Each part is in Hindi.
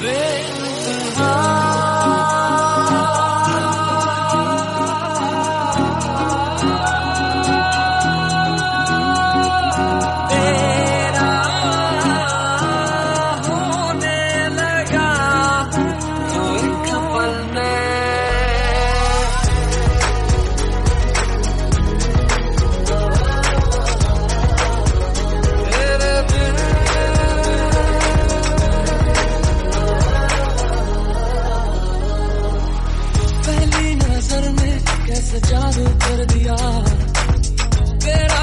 bed. नज़र में कैसे जादू कर दिया? तेरा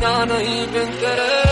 कैसे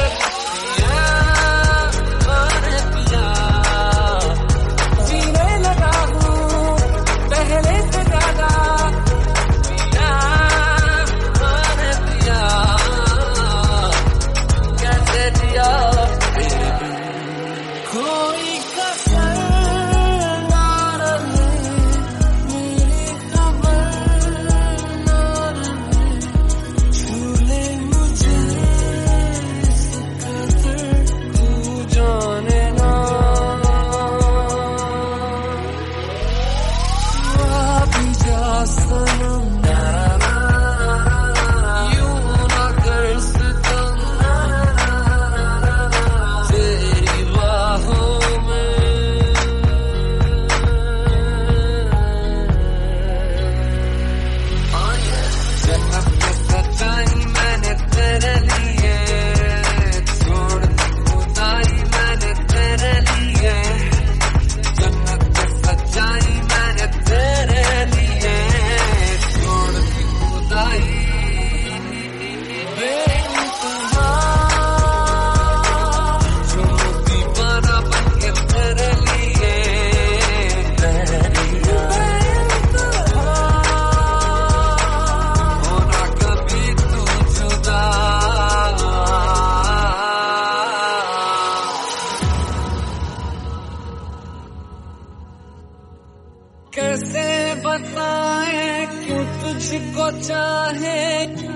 बताए क्यों तुझको चाहे तू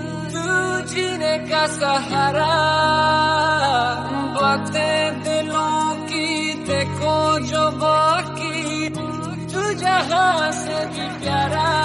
जीने का सहारा। बातें दिलों की देखो जो बाकी, तू जहाँ से भी प्यारा।